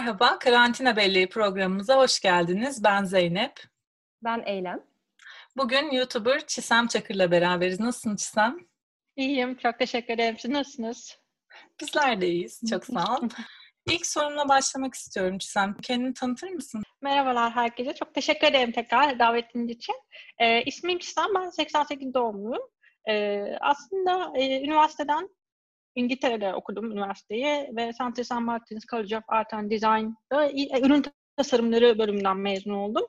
Merhaba, Karantina Belleği programımıza hoş geldiniz. Ben Zeynep. Ben Eylem. Bugün YouTuber Çisem Çakır'la beraberiz. Nasılsın Çisem? İyiyim, çok teşekkür ederim. Siz nasılsınız? Bizler de iyiyiz, çok sağ ol. İlk sorumla başlamak istiyorum Çisem. Kendini tanıtır mısın? Merhabalar herkese. Çok teşekkür ederim tekrar davetiniz için. Ee, ismim Çisem, ben 88 doğumluyum. Ee, aslında e, üniversiteden İngiltere'de okudum üniversiteyi ve St. St. Martin's College of Art and Design'da e, ürün tasarımları bölümünden mezun oldum.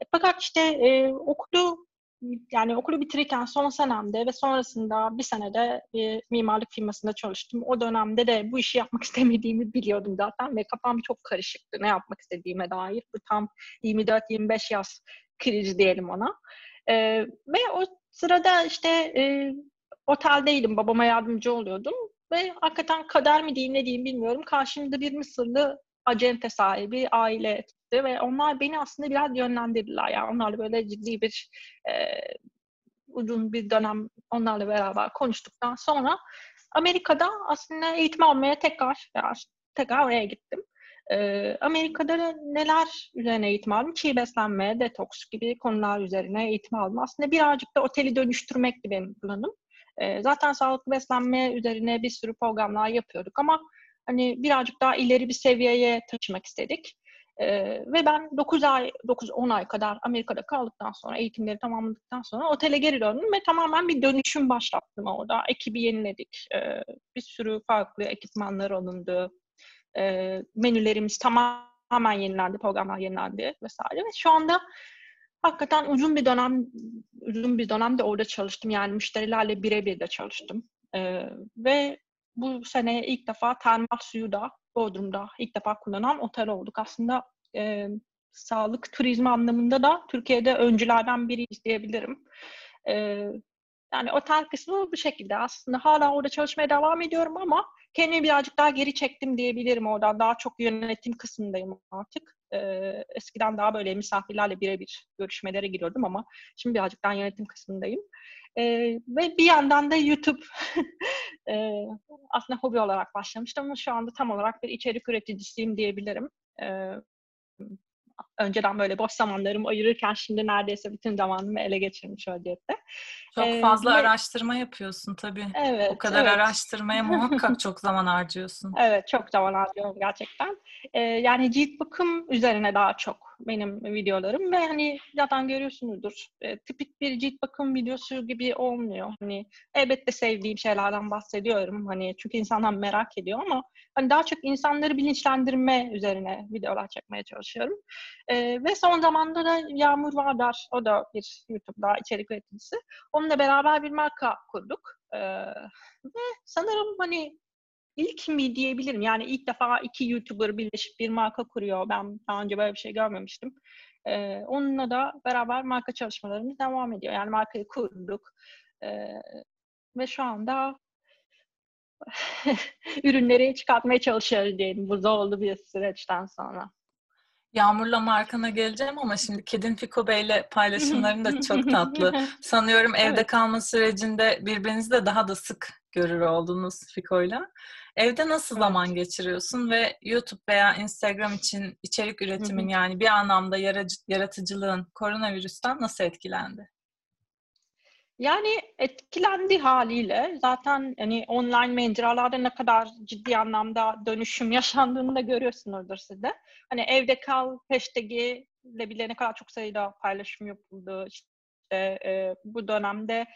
E, fakat işte e, okulu yani okulu bitirirken son senemde ve sonrasında bir senede bir mimarlık firmasında çalıştım. O dönemde de bu işi yapmak istemediğimi biliyordum zaten ve kafam çok karışıktı ne yapmak istediğime dair. Bu tam 24-25 yaz krizi diyelim ona. Ee, ve o sırada işte e, oteldeydim, babama yardımcı oluyordum. Ve hakikaten kader mi diyeyim ne diyeyim bilmiyorum. Karşımda bir Mısırlı acente sahibi aile çıktı ve onlar beni aslında biraz yönlendirdiler. Yani onlarla böyle ciddi bir e, uzun bir dönem onlarla beraber konuştuktan sonra Amerika'da aslında eğitim almaya tekrar tekrar oraya gittim. Ee, Amerika'da neler üzerine eğitim aldım? Çiğ beslenme, detoks gibi konular üzerine eğitim aldım. Aslında birazcık da oteli dönüştürmekti benim planım. Ee, zaten sağlıklı beslenme üzerine bir sürü programlar yapıyorduk ama hani birazcık daha ileri bir seviyeye taşımak istedik. Ee, ve ben 9 ay, 9-10 ay kadar Amerika'da kaldıktan sonra, eğitimleri tamamladıktan sonra otele geri döndüm ve tamamen bir dönüşüm başlattım orada. Ekibi yeniledik. Ee, bir sürü farklı ekipmanlar alındı. Ee, menülerimiz tamamen yenilendi, programlar yenilendi vesaire. Ve şu anda hakikaten uzun bir dönem uzun bir dönem de orada çalıştım. Yani müşterilerle birebir de çalıştım. Ee, ve bu sene ilk defa termal suyu da Bodrum'da ilk defa kullanan otel olduk. Aslında e, sağlık turizmi anlamında da Türkiye'de öncülerden biriyiz diyebilirim. E, yani otel kısmı bu şekilde. Aslında hala orada çalışmaya devam ediyorum ama kendimi birazcık daha geri çektim diyebilirim oradan. Daha çok yönetim kısmındayım artık. E, eskiden daha böyle misafirlerle birebir görüşmelere giriyordum ama şimdi birazcık daha yönetim kısmındayım. E, ve bir yandan da YouTube e, aslında hobi olarak başlamıştım ama şu anda tam olarak bir içerik üreticisiyim diyebilirim. E, önceden böyle boş zamanlarımı ayırırken şimdi neredeyse bütün zamanımı ele geçirmiş vaziyette. Çok ee, fazla ve... araştırma yapıyorsun tabii. Evet. O kadar evet. araştırmaya muhakkak çok zaman harcıyorsun. Evet, çok zaman harcıyorum gerçekten. Ee, yani cilt bakım üzerine daha çok benim videolarım ve hani zaten görüyorsunuzdur e, tipik bir cilt bakım videosu gibi olmuyor. Hani elbette sevdiğim şeylerden bahsediyorum hani çünkü insanlar merak ediyor ama hani daha çok insanları bilinçlendirme üzerine videolar çekmeye çalışıyorum. E, ve son zamanda da Yağmur Vardar, o da bir YouTube'da içerik üreticisi. Onunla beraber bir marka kurduk. E, ve sanırım hani ilk mi diyebilirim. Yani ilk defa iki YouTuber birleşip bir marka kuruyor. Ben daha önce böyle bir şey görmemiştim. Ee, onunla da beraber marka çalışmalarımız devam ediyor. Yani markayı kurduk. Ee, ve şu anda ürünleri çıkartmaya çalışıyoruz diyelim. Bu zorlu bir süreçten sonra. Yağmur'la markana geleceğim ama şimdi Kedin Fiko Bey'le paylaşımların da çok tatlı. Sanıyorum evde evet. kalma sürecinde birbirinizi de daha da sık görür oldunuz Fiko'yla. Evde nasıl evet. zaman geçiriyorsun ve YouTube veya Instagram için içerik üretimin yani bir anlamda yaratıcılığın koronavirüsten nasıl etkilendi? Yani etkilendi haliyle. Zaten hani online mecralarda ne kadar ciddi anlamda dönüşüm yaşandığını da görüyorsunuzdur siz de. Hani evde kal hashtag'i ile bile ne kadar çok sayıda paylaşım yapıldı. İşte e, bu dönemde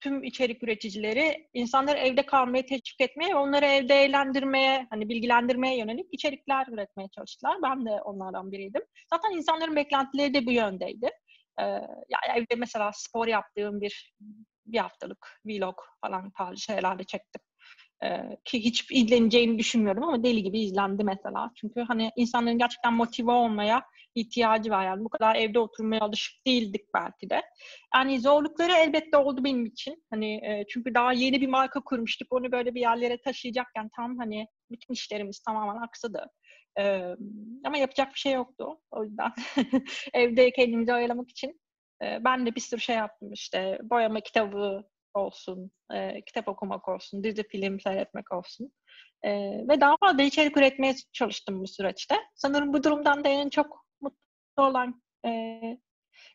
tüm içerik üreticileri insanları evde kalmaya teşvik etmeye ve onları evde eğlendirmeye, hani bilgilendirmeye yönelik içerikler üretmeye çalıştılar. Ben de onlardan biriydim. Zaten insanların beklentileri de bu yöndeydi. Ee, yani evde mesela spor yaptığım bir bir haftalık vlog falan tarzı şeylerle çektim. Ee, ki hiç izleneceğini düşünmüyorum ama deli gibi izlendi mesela. Çünkü hani insanların gerçekten motive olmaya ihtiyacı var yani. Bu kadar evde oturmaya alışık değildik belki de. Yani zorlukları elbette oldu benim için. Hani e, çünkü daha yeni bir marka kurmuştuk. Onu böyle bir yerlere taşıyacakken tam hani bütün işlerimiz tamamen aksadı. Ee, ama yapacak bir şey yoktu. O yüzden evde kendimizi oyalamak için e, ben de bir sürü şey yaptım işte. Boyama kitabı olsun, e, kitap okumak olsun, dizi film seyretmek olsun. E, ve daha fazla içerik üretmeye çalıştım bu süreçte. Sanırım bu durumdan da en çok mutlu olan e,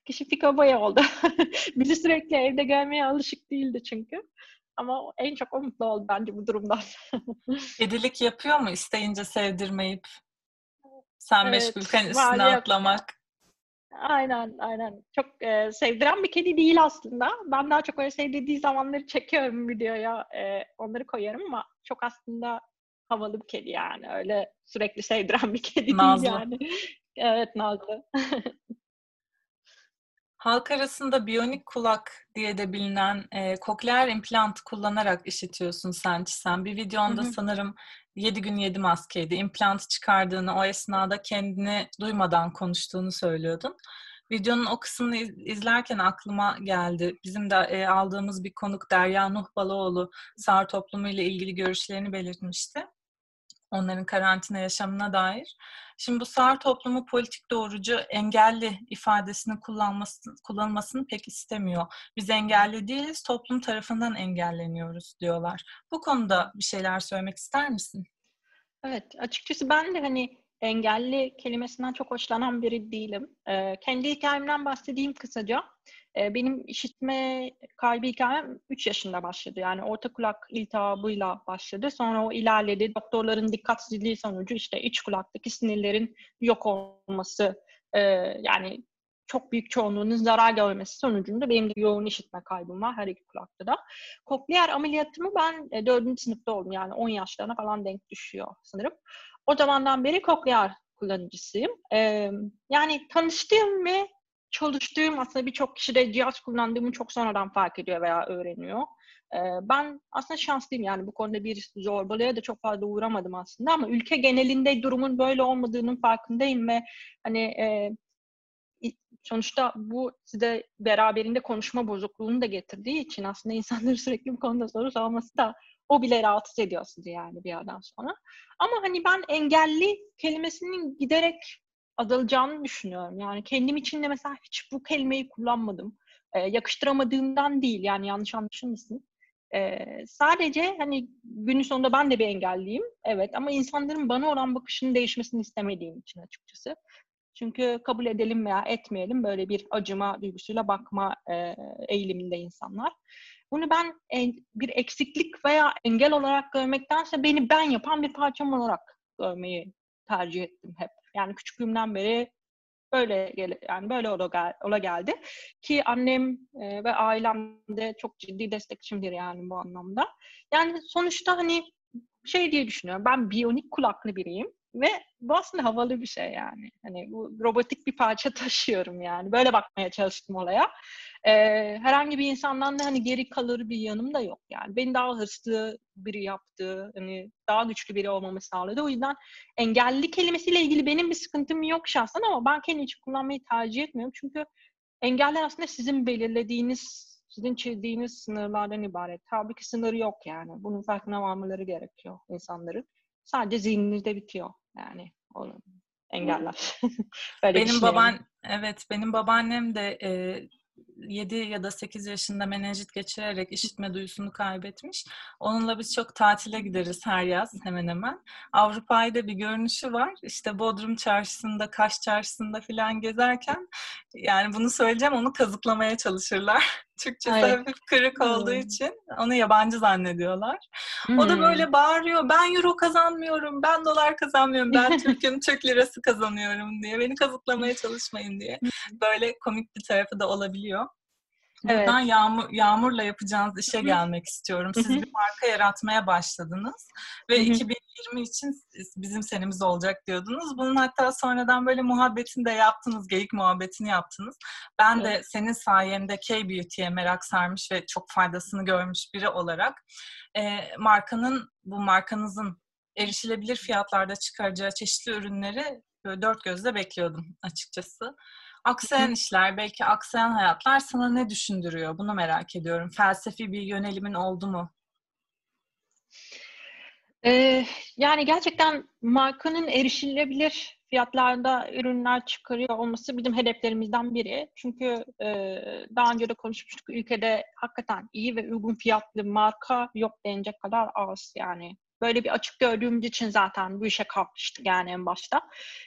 kişi Fiko Boya oldu. Bizi sürekli evde görmeye alışık değildi çünkü. Ama en çok o mutlu oldu bence bu durumdan. Kedilik yapıyor mu isteyince sevdirmeyip sen evet, meşgulken üstüne atlamak? Aynen, aynen. Çok e, sevdiren bir kedi değil aslında. Ben daha çok öyle sevdirdiği zamanları çekiyorum videoya. E, onları koyarım ama çok aslında havalı bir kedi yani. Öyle sürekli sevdiren bir kedi Nazlı. değil yani. evet, Nazlı. Halk arasında biyonik kulak diye de bilinen e, kokleer implant kullanarak işitiyorsun sen Çisen. Bir videonda hı hı. sanırım 7 gün 7 maskeydi. İmplant çıkardığını, o esnada kendini duymadan konuştuğunu söylüyordun. Videonun o kısmını izlerken aklıma geldi. Bizim de e, aldığımız bir konuk Derya Nuh Baloğlu sağır toplumu ile ilgili görüşlerini belirtmişti onların karantina yaşamına dair. Şimdi bu sağır toplumu politik doğrucu engelli ifadesini kullanması, kullanılmasını pek istemiyor. Biz engelli değiliz, toplum tarafından engelleniyoruz diyorlar. Bu konuda bir şeyler söylemek ister misin? Evet, açıkçası ben de hani engelli kelimesinden çok hoşlanan biri değilim. Ee, kendi hikayemden bahsedeyim kısaca. Ee, benim işitme kaybı hikayem 3 yaşında başladı. Yani orta kulak iltihabıyla başladı. Sonra o ilerledi. Doktorların dikkatsizliği sonucu işte iç kulaktaki sinirlerin yok olması e, yani çok büyük çoğunluğunun zarar görmesi sonucunda benim de yoğun işitme kaybım var her iki kulakta da. Kokleer ameliyatımı ben e, 4. sınıfta oldum yani 10 yaşlarına falan denk düşüyor sanırım. O zamandan beri kokleer kullanıcısıyım. Ee, yani tanıştığım ve çalıştığım aslında birçok kişi de cihaz kullandığımı çok sonradan fark ediyor veya öğreniyor. Ee, ben aslında şanslıyım yani bu konuda bir zorbalığa da çok fazla uğramadım aslında ama ülke genelinde durumun böyle olmadığının farkındayım ve hani e, sonuçta bu size beraberinde konuşma bozukluğunu da getirdiği için aslında insanları sürekli bu konuda soru sorması da o bile rahatsız ediyor sizi yani bir yerden sonra. Ama hani ben engelli kelimesinin giderek azalacağını düşünüyorum. Yani kendim için de mesela hiç bu kelimeyi kullanmadım. Ee, yakıştıramadığımdan değil yani yanlış anlaşılmasın. Ee, sadece hani günün sonunda ben de bir engelliyim. Evet ama insanların bana olan bakışının değişmesini istemediğim için açıkçası. Çünkü kabul edelim veya etmeyelim böyle bir acıma duygusuyla bakma e, eğiliminde insanlar. Bunu ben bir eksiklik veya engel olarak görmektense beni ben yapan bir parçam olarak görmeyi tercih ettim hep. Yani küçüklüğümden beri böyle yani böyle ola, ola geldi ki annem e, ve ailem de çok ciddi destekçimdir yani bu anlamda. Yani sonuçta hani şey diye düşünüyorum. Ben biyonik kulaklı biriyim ve bu aslında havalı bir şey yani. Hani bu robotik bir parça taşıyorum yani. Böyle bakmaya çalıştım olaya. Ee, herhangi bir insandan da hani geri kalır bir yanım da yok yani. Beni daha hırslı biri yaptı. Hani daha güçlü biri olmamı sağladı. O yüzden engelli kelimesiyle ilgili benim bir sıkıntım yok şahsen ama ben kendi için kullanmayı tercih etmiyorum. Çünkü engeller aslında sizin belirlediğiniz sizin çizdiğiniz sınırlardan ibaret. Tabii ki sınırı yok yani. Bunun farkına varmaları gerekiyor insanların. Sadece zihninizde bitiyor yani. Onu engeller. benim baban evet benim babaannem de e, 7 ya da 8 yaşında menenjit geçirerek işitme duyusunu kaybetmiş. Onunla biz çok tatile gideriz her yaz hemen hemen. Avrupa'yı da bir görünüşü var. İşte Bodrum çarşısında, Kaş çarşısında filan gezerken yani bunu söyleyeceğim onu kazıklamaya çalışırlar. Türkçesi Ay. hafif kırık olduğu hmm. için onu yabancı zannediyorlar. Hmm. O da hmm. böyle bağırıyor. Ben euro kazanmıyorum, ben dolar kazanmıyorum, ben Türk'üm, Türk lirası kazanıyorum diye. Beni kazıklamaya çalışmayın diye. Böyle komik bir tarafı da olabiliyor. Buradan evet. yağmur, Yağmur'la yapacağınız işe gelmek istiyorum. Siz bir marka yaratmaya başladınız ve 2020 için bizim senemiz olacak diyordunuz. Bunun hatta sonradan böyle muhabbetini de yaptınız, geyik muhabbetini yaptınız. Ben evet. de senin sayende K-Beauty'ye merak sarmış ve çok faydasını görmüş biri olarak e, markanın, bu markanızın erişilebilir fiyatlarda çıkaracağı çeşitli ürünleri böyle dört gözle bekliyordum açıkçası. Aksayan işler, belki aksayan hayatlar sana ne düşündürüyor? Bunu merak ediyorum. Felsefi bir yönelimin oldu mu? Ee, yani gerçekten markanın erişilebilir fiyatlarda ürünler çıkarıyor olması bizim hedeflerimizden biri. Çünkü e, daha önce de konuşmuştuk ülkede hakikaten iyi ve uygun fiyatlı marka yok denecek kadar az yani. Böyle bir açık gördüğümüz için zaten bu işe kalkıştık yani en başta.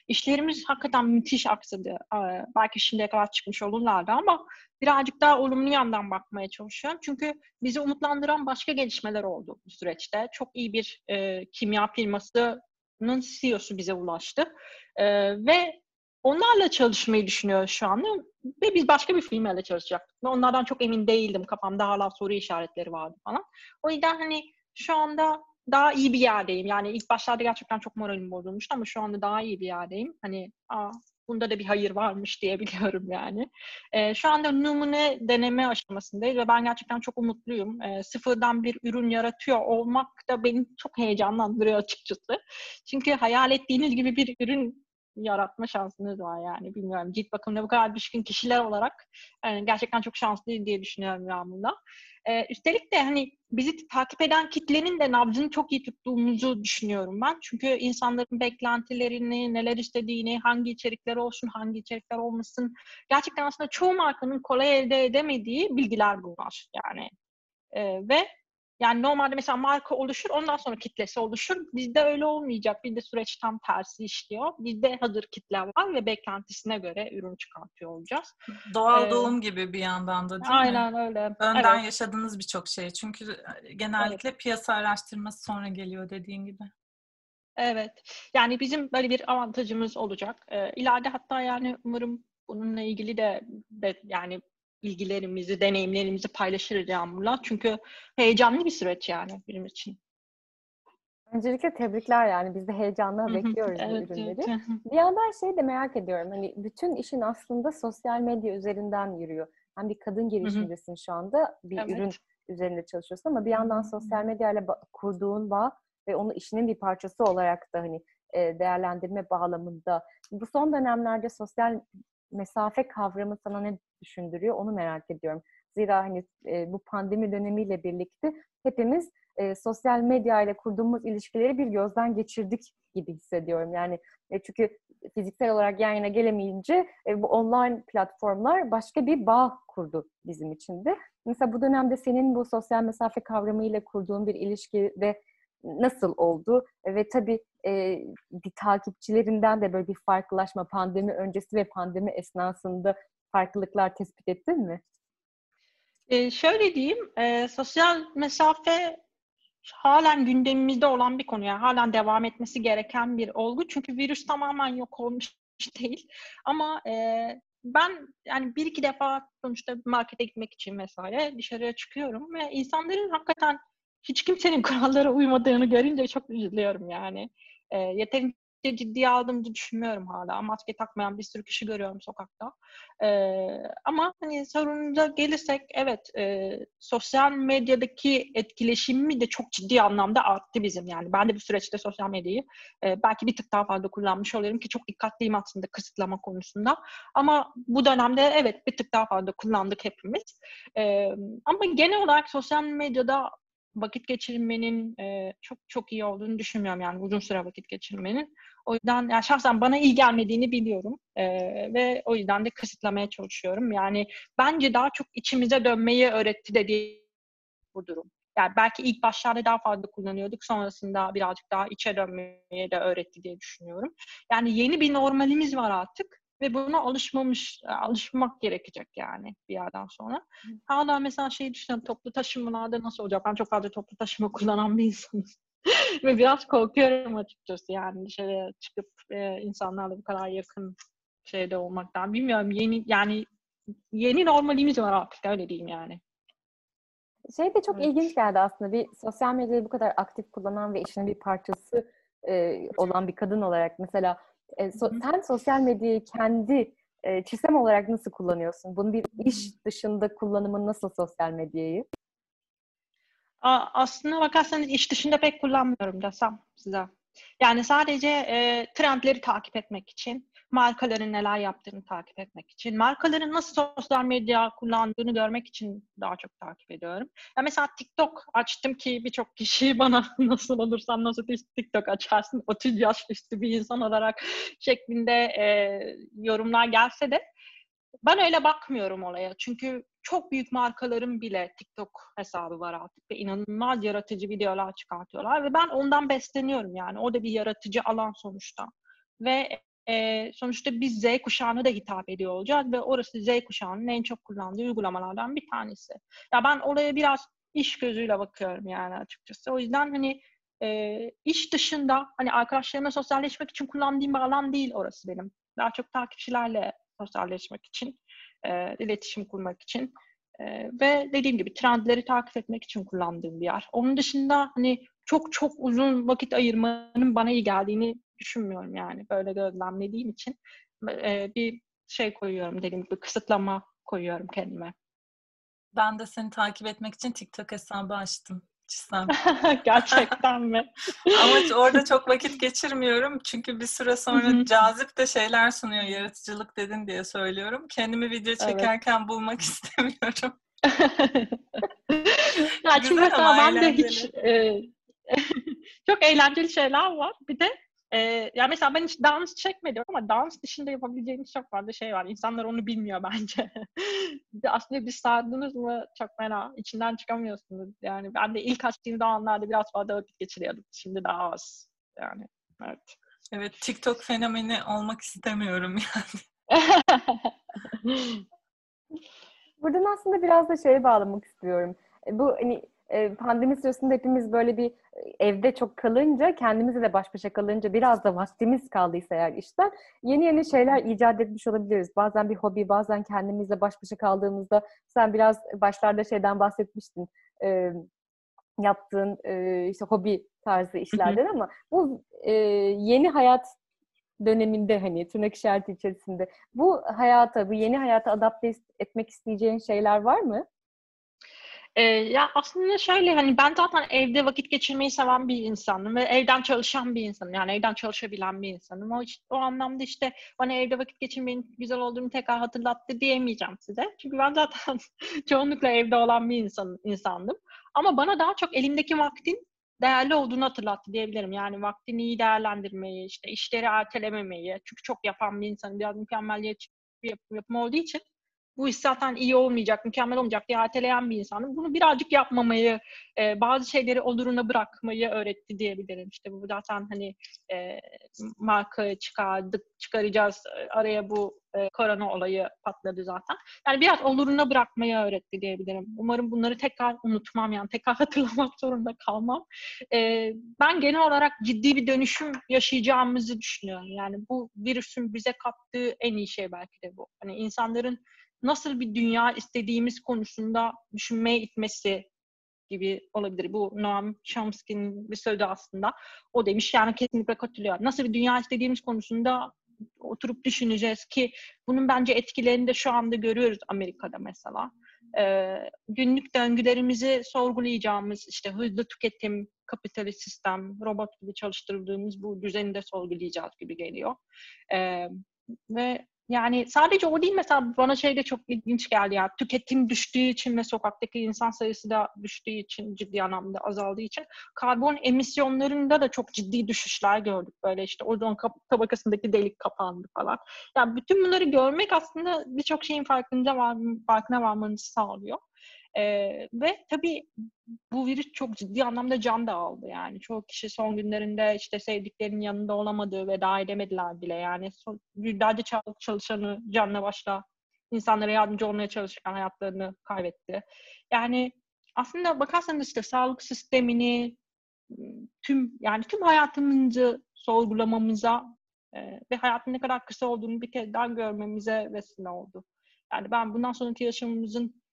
İşlerimiz hakikaten müthiş aksadı. Ee, belki şimdiye kadar çıkmış olurlardı ama birazcık daha olumlu yandan bakmaya çalışıyorum. Çünkü bizi umutlandıran başka gelişmeler oldu bu süreçte. Çok iyi bir e, kimya firmasının CEO'su bize ulaştı. E, ve onlarla çalışmayı düşünüyoruz şu anda. Ve biz başka bir firmayla çalışacaktık. Ve onlardan çok emin değildim. Kafamda hala soru işaretleri vardı falan. O yüzden hani şu anda daha iyi bir yerdeyim. Yani ilk başlarda gerçekten çok moralim bozulmuştu ama şu anda daha iyi bir yerdeyim. Hani aa, bunda da bir hayır varmış diyebiliyorum yani. E, şu anda numune deneme aşamasındayız ve ben gerçekten çok umutluyum. E, sıfırdan bir ürün yaratıyor olmak da beni çok heyecanlandırıyor açıkçası. Çünkü hayal ettiğiniz gibi bir ürün yaratma şansınız var yani. Bilmiyorum cilt bakımına bu kadar düşkün kişiler olarak yani gerçekten çok şanslıyız diye düşünüyorum ya bunda. Ee, üstelik de hani bizi takip eden kitlenin de nabzını çok iyi tuttuğumuzu düşünüyorum ben. Çünkü insanların beklentilerini, neler istediğini, hangi içerikler olsun, hangi içerikler olmasın. Gerçekten aslında çoğu markanın kolay elde edemediği bilgiler bunlar. Yani ee, ve yani normalde mesela marka oluşur, ondan sonra kitlesi oluşur. Bizde öyle olmayacak. Bizde süreç tam tersi işliyor. Bizde hazır kitle var ve beklentisine göre ürün çıkartıyor olacağız. Doğal ee, doğum gibi bir yandan da değil aynen mi? Aynen öyle. Önden evet. yaşadığınız birçok şey. Çünkü genellikle evet. piyasa araştırması sonra geliyor dediğin gibi. Evet. Yani bizim böyle bir avantajımız olacak. Ee, ileride hatta yani umarım bununla ilgili de, de yani bilgilerimizi, deneyimlerimizi paylaşırız Yağmur'la. Çünkü heyecanlı bir süreç yani benim için. Öncelikle tebrikler yani biz de heyecanla bekliyoruz evet, bu ürünleri. Evet. Bir yandan şey de merak ediyorum hani bütün işin aslında sosyal medya üzerinden yürüyor. Hem bir kadın girişimcisin şu anda bir evet. ürün üzerinde çalışıyorsun ama bir yandan sosyal medyayla kurduğun bağ ve onu işinin bir parçası olarak da hani değerlendirme bağlamında bu son dönemlerde sosyal mesafe kavramı sana ne düşündürüyor onu merak ediyorum. Zira hani e, bu pandemi dönemiyle birlikte hepimiz e, sosyal medya ile kurduğumuz ilişkileri bir gözden geçirdik gibi hissediyorum. Yani e, çünkü fiziksel olarak yan yana gelemeyince e, bu online platformlar başka bir bağ kurdu bizim için de. Mesela bu dönemde senin bu sosyal mesafe kavramı ile kurduğun bir ilişki ve nasıl oldu? Ve tabii e, takipçilerinden de böyle bir farklılaşma pandemi öncesi ve pandemi esnasında farklılıklar tespit ettin mi? E, şöyle diyeyim, e, sosyal mesafe halen gündemimizde olan bir konu. Yani halen devam etmesi gereken bir olgu. Çünkü virüs tamamen yok olmuş değil. Ama e, ben yani bir iki defa sonuçta markete gitmek için vesaire dışarıya çıkıyorum ve insanların hakikaten hiç kimsenin kurallara uymadığını görünce çok üzülüyorum yani. E, yeterince ciddiye aldığımı düşünmüyorum hala. Maske takmayan bir sürü kişi görüyorum sokakta. Ee, ama hani sorunuza gelirsek evet e, sosyal medyadaki etkileşimi de çok ciddi anlamda arttı bizim. Yani ben de bu süreçte sosyal medyayı e, belki bir tık daha fazla kullanmış oluyorum ki çok dikkatliyim aslında kısıtlama konusunda. Ama bu dönemde evet bir tık daha fazla kullandık hepimiz. E, ama genel olarak sosyal medyada vakit geçirmenin e, çok çok iyi olduğunu düşünmüyorum yani uzun süre vakit geçirmenin. O yüzden yani şahsen bana iyi gelmediğini biliyorum e, ve o yüzden de kısıtlamaya çalışıyorum. Yani bence daha çok içimize dönmeyi öğretti dediği bu durum. Yani belki ilk başlarda daha fazla kullanıyorduk. Sonrasında birazcık daha içe dönmeyi de öğretti diye düşünüyorum. Yani yeni bir normalimiz var artık ve buna alışmamış, alışmak gerekecek yani bir yerden sonra. Hala mesela şey düşünüyorum, toplu taşımalarda nasıl olacak? Ben çok fazla toplu taşıma kullanan bir insanım. ve biraz korkuyorum açıkçası yani dışarıya çıkıp e, insanlarla bu kadar yakın şeyde olmaktan. Bilmiyorum yeni yani yeni normalimiz var artık öyle diyeyim yani. Şey de çok evet. ilginç geldi aslında. Bir sosyal medyayı bu kadar aktif kullanan ve işinin bir parçası e, olan bir kadın olarak mesela e, so, sen sosyal medyayı kendi e, çizem olarak nasıl kullanıyorsun? Bunun bir iş dışında kullanımın nasıl sosyal medyayı? Aslında bakarsanız iş dışında pek kullanmıyorum desem size. Yani sadece e, trendleri takip etmek için, markaların neler yaptığını takip etmek için, markaların nasıl sosyal medya kullandığını görmek için daha çok takip ediyorum. Ya mesela TikTok açtım ki birçok kişi bana nasıl olursan nasıl TikTok açarsın 30 yaş üstü bir insan olarak şeklinde e, yorumlar gelse de ben öyle bakmıyorum olaya. Çünkü çok büyük markaların bile TikTok hesabı var artık ve inanılmaz yaratıcı videolar çıkartıyorlar ve ben ondan besleniyorum yani. O da bir yaratıcı alan sonuçta. Ve e, sonuçta biz Z kuşağına da hitap ediyor olacağız ve orası Z kuşağının en çok kullandığı uygulamalardan bir tanesi. Ya ben olaya biraz iş gözüyle bakıyorum yani açıkçası. O yüzden hani e, iş dışında hani arkadaşlarımla sosyalleşmek için kullandığım bir alan değil orası benim. Daha çok takipçilerle sosyalleşmek için, e, iletişim kurmak için e, ve dediğim gibi trendleri takip etmek için kullandığım bir yer. Onun dışında hani çok çok uzun vakit ayırmanın bana iyi geldiğini düşünmüyorum yani böyle gözlemlediğim için e, bir şey koyuyorum dediğim gibi kısıtlama koyuyorum kendime. Ben de seni takip etmek için TikTok hesabı açtım. Gerçekten mi? Ama orada çok vakit geçirmiyorum. Çünkü bir süre sonra cazip de şeyler sunuyor. Yaratıcılık dedin diye söylüyorum. Kendimi video çekerken evet. bulmak istemiyorum. ya çünkü mesela ben de hiç e, çok eğlenceli şeyler var. Bir de ee, ya mesela ben hiç dans çekmedim ama dans dışında yapabileceğimiz çok fazla şey var. İnsanlar onu bilmiyor bence. Aslında bir sardınız mı çok fena. içinden çıkamıyorsunuz. Yani ben de ilk açtığım zamanlarda biraz fazla vakit geçiriyordum. Şimdi daha az. Yani evet. Evet TikTok fenomeni olmak istemiyorum yani. Buradan aslında biraz da şeye bağlamak istiyorum. E, bu hani pandemi sırasında hepimiz böyle bir evde çok kalınca, kendimizle de baş başa kalınca biraz da vaktimiz kaldıysa eğer işten yeni yeni şeyler icat etmiş olabiliriz. Bazen bir hobi, bazen kendimizle baş başa kaldığımızda sen biraz başlarda şeyden bahsetmiştin. E, yaptığın e, işte hobi tarzı işlerden ama bu e, yeni hayat döneminde hani tırnak işareti içerisinde bu hayata, bu yeni hayata adapte etmek isteyeceğin şeyler var mı? Ee, ya aslında şöyle hani ben zaten evde vakit geçirmeyi seven bir insanım ve evden çalışan bir insanım. Yani evden çalışabilen bir insanım. O, o anlamda işte bana evde vakit geçirmenin güzel olduğunu tekrar hatırlattı diyemeyeceğim size. Çünkü ben zaten çoğunlukla evde olan bir insan, insandım. Ama bana daha çok elimdeki vaktin değerli olduğunu hatırlattı diyebilirim. Yani vaktini iyi değerlendirmeyi, işte işleri ertelememeyi. Çünkü çok yapan bir insanım. Biraz mükemmeliyetçi bir yapım, yapım olduğu için bu iş zaten iyi olmayacak, mükemmel olmayacak diye erteleyen bir insanım. Bunu birazcık yapmamayı, e, bazı şeyleri oluruna bırakmayı öğretti diyebilirim. İşte bu zaten hani e, marka çıkardık, çıkaracağız. Araya bu e, korona olayı patladı zaten. Yani biraz oluruna bırakmayı öğretti diyebilirim. Umarım bunları tekrar unutmam yani tekrar hatırlamak zorunda kalmam. E, ben genel olarak ciddi bir dönüşüm yaşayacağımızı düşünüyorum. Yani bu virüsün bize kattığı en iyi şey belki de bu. Hani insanların nasıl bir dünya istediğimiz konusunda düşünmeye itmesi gibi olabilir. Bu Noam Chomsky'nin bir sözü aslında. O demiş yani kesinlikle katılıyor. Nasıl bir dünya istediğimiz konusunda oturup düşüneceğiz ki bunun bence etkilerini de şu anda görüyoruz Amerika'da mesela. Ee, günlük döngülerimizi sorgulayacağımız işte hızlı tüketim, kapitalist sistem, robot gibi çalıştırıldığımız bu düzeni de sorgulayacağız gibi geliyor. Ee, ve yani sadece o değil mesela bana şey de çok ilginç geldi ya. Tüketim düştüğü için ve sokaktaki insan sayısı da düştüğü için ciddi anlamda azaldığı için karbon emisyonlarında da çok ciddi düşüşler gördük. Böyle işte ozon tabakasındaki delik kapandı falan. Yani bütün bunları görmek aslında birçok şeyin farkında var, farkına varmanızı sağlıyor. Ee, ve tabii bu virüs çok ciddi anlamda can da aldı yani. Çoğu kişi son günlerinde işte sevdiklerinin yanında olamadığı ve daha edemediler bile yani. Son, yüzlerce çalışanı canla başla insanlara yardımcı olmaya çalışırken hayatlarını kaybetti. Yani aslında bakarsanız işte sağlık sistemini tüm yani tüm hayatımızı sorgulamamıza e, ve hayatın ne kadar kısa olduğunu bir kez daha görmemize vesile oldu. Yani ben bundan sonraki yaşamımızın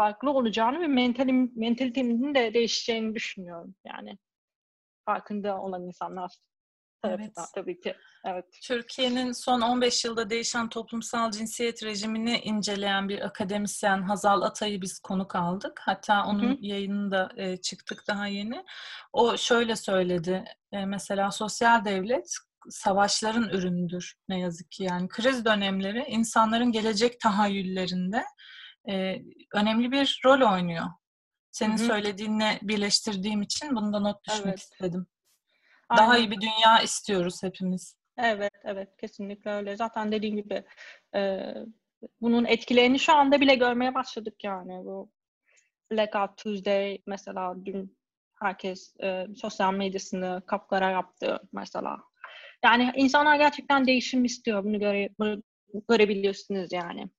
farklı olacağını ve mentalim, mentalitemin de değişeceğini düşünüyorum. Yani farkında olan insanlar evet. tabii ki. Evet. Türkiye'nin son 15 yılda değişen toplumsal cinsiyet rejimini inceleyen bir akademisyen Hazal Atay'ı biz konuk aldık. Hatta onun Hı. yayınında da e, çıktık daha yeni. O şöyle söyledi. E, mesela sosyal devlet savaşların ürünüdür ne yazık ki. Yani kriz dönemleri insanların gelecek tahayyüllerinde e, önemli bir rol oynuyor. Senin Hı-hı. söylediğinle birleştirdiğim için bunu da not düşmek evet. istedim. Aynen. Daha iyi bir dünya istiyoruz hepimiz. Evet, evet. Kesinlikle öyle. Zaten dediğim gibi e, bunun etkilerini şu anda bile görmeye başladık yani. Bu Blackout Tuesday mesela dün herkes e, sosyal medyasını kapkara yaptı mesela. Yani insanlar gerçekten değişim istiyor. Bunu göre, bunu görebiliyorsunuz yani.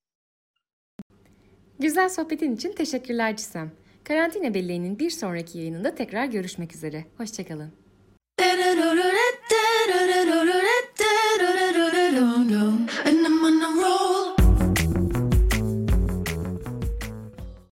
Güzel sohbetin için teşekkürler Cisem. Karantina Belleği'nin bir sonraki yayınında tekrar görüşmek üzere. Hoşçakalın.